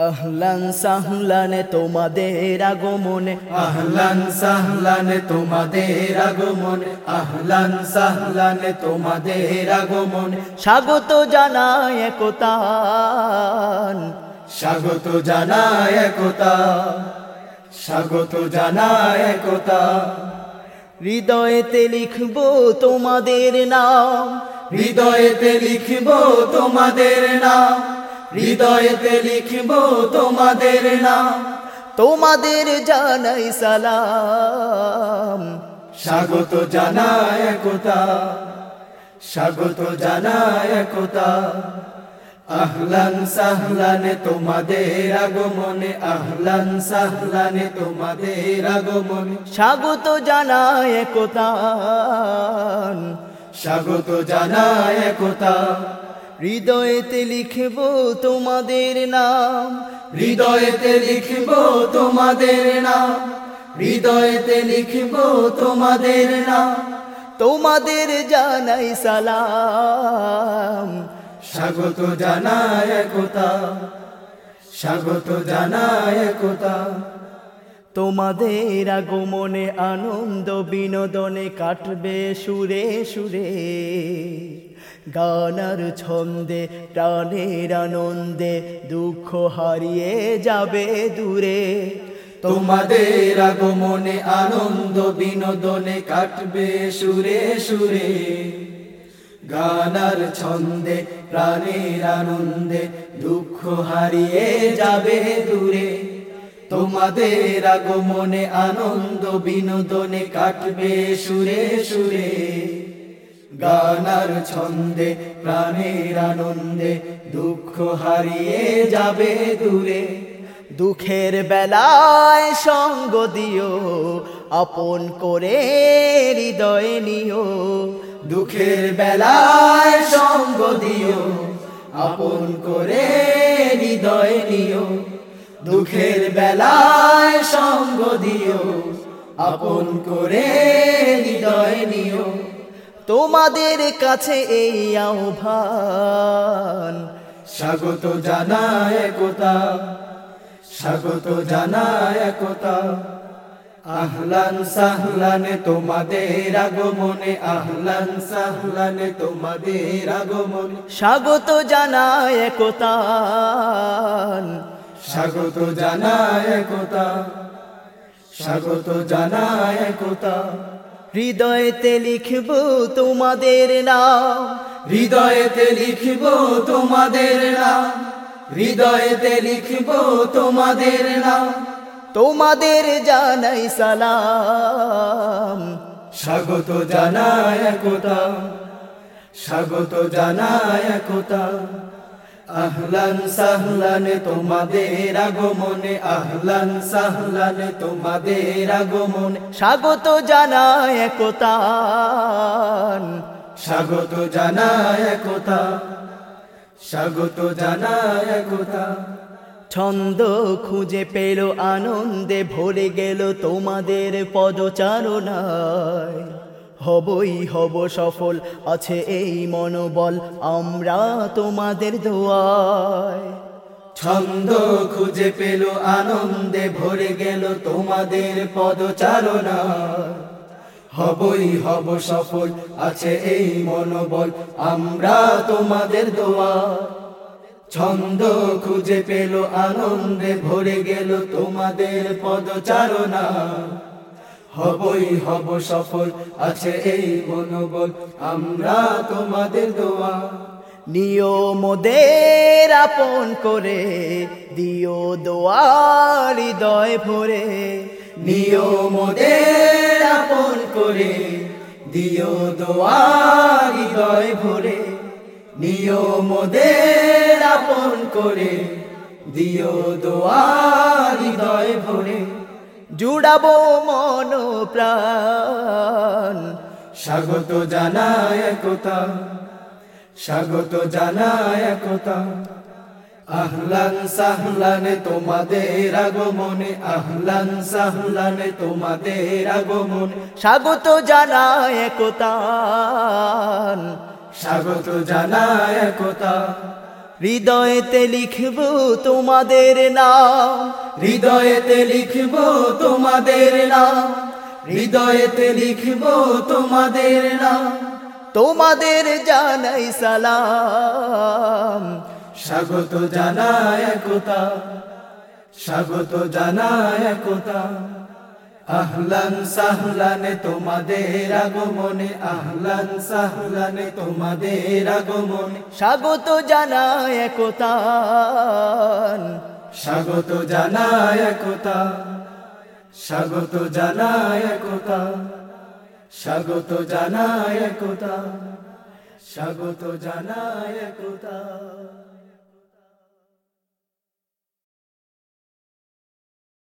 আহলান সাহলানে তোমাদের আগমনে আহলান সাহলান তোমাদের আগমন আহলান সাহলান তোমাদের আগমন। স্বাগত জানায় একতান স্বাগত জানায় একতা। স্বাগত জানায় একতা। হৃদয়েতে লিখব তোমাদের নাম। হৃদয়েতে লিখব তোমাদের নাম। হৃদয়েতে লিখব তোমাদের নাম। তোমাদের জানাই সালাম। স্বাগত জানায় একতা। স্বাগত জানায় একতা। আহলান সাহলানে তোমাদের আগমনে আহলান সাহলানে তোমাদের আগমনে। স্বাগত জানায় একতান স্বাগত জানায় একতা। হৃদয়েতে লিখব তোমাদের নাম। হৃদয়েতে লিখব তোমাদের নাম। হৃদয়েতে লিখব তোমাদের নাম। তোমাদের জানাই সালাম। স্বাগত জানায় একতা। স্বাগত জানায় একতা। তোমাদের আগমনে আনন্দ বিনোদনে কাটবে সুরে সুরে। গানার ছন্দে, প্রাণের আনন্দে দুঃখ হারিয়ে যাবে দূরে। তোমাদের আগমনে আনন্দ বিনোদনে কাটবে সুরে সুরে। গানার ছন্দে, প্রাণের আনন্দে দুঃখ হারিয়ে যাবে দূরে। তোমাদের আগমনে আনন্দ বিনোদনে কাটবে সুরে সুরে। গানার ছন্দে, প্রাণের আনন্দে দুঃখ হারিয়ে যাবে দূরে। দুঃখের বেলায় সঙ্গ দিও, আপন করে হৃদয় নিও। দুঃখের বেলায় সঙ্গ দিও, আপন করে হৃদয় নিও। দুঃখের বেলায় সঙ্গ দিও, আপন করে হৃদয় নিও। তোমাদের কাছে এই আহ্বান। স্বাগত জানায় একতা স্বাগত জানায় একতা। আহলান সাহলানে তোমাদের আগমনে আহলান সাহলানে তোমাদের আগমনে। স্বাগত জানায় একতান স্বাগত জানায় একতা স্বাগত জানায় একতা। হৃদয়েতে লিখব তোমাদের নাম। হৃদয়েতে লিখব তোমাদের নাম। হৃদয়েতে লিখব তোমাদের নাম। তোমাদের জানাই সালাম। স্বাগত জানায় একতা। স্বাগত জানায় একতা। আহলান সাহলানে তোমাদের আগমনে আহলান সাহলানে তোমাদের আগমনে। স্বাগত জানায় একতান স্বাগত জানায় একতা। স্বাগত জানায় একতা। ছন্দ খুঁজে পেল আনন্দে ভরে গেল তোমাদের পদচারণায়। হবই হব সফল, আছে এই মনোবল, আমরা তোমাদের দোয়ায়। ছন্দ খুঁজে পেল, আনন্দে ভরে গেল তোমাদের পদচারণা। হবই হব সফল, আছে এই মনোবল, আমরা তোমাদের দোয়া ছন্দ খুঁজে পেল, আনন্দে ভরে গেল তোমাদের পদচারণা। হবই হব সফল আছে এই মনোবল। আমরা তোমাদের দোয়া। নিয়মদের আপন করে দিও দোয়ার হৃদয় ভরে। নিয়মদের আপন করে দিও দোয়ার হৃদয় ভরে। নিয়মদের আপন করে দিও দোয়ার জুড়াবো মন প্রাণ স্বাগত জানায় একতা, স্বাগত জানায় একতা। আহলান সাহলানে তোমাদের আগমনে, আহলান সাহলানে তোমাদের আগমনে। স্বাগত জানায় একতান স্বাগত জানায় একতা। হৃদয়েতে লিখব তোমাদের নাম। হৃদয়েতে লিখব তোমাদের নাম। হৃদয়েতে লিখব তোমাদের নাম। তোমাদের জানাই সালাম। স্বাগত জানায় একতা। স্বাগত জানায় একতা। আহলান সাহলানে তোমাদের আগমনে আহলান সাহলানে তোমাদের আগমনে। স্বাগত জানায় একতান স্বাগত জানায় একতা। স্বাগত জানায় একতা। স্বাগত জানায় একতা। স্বাগত জানায় একতা।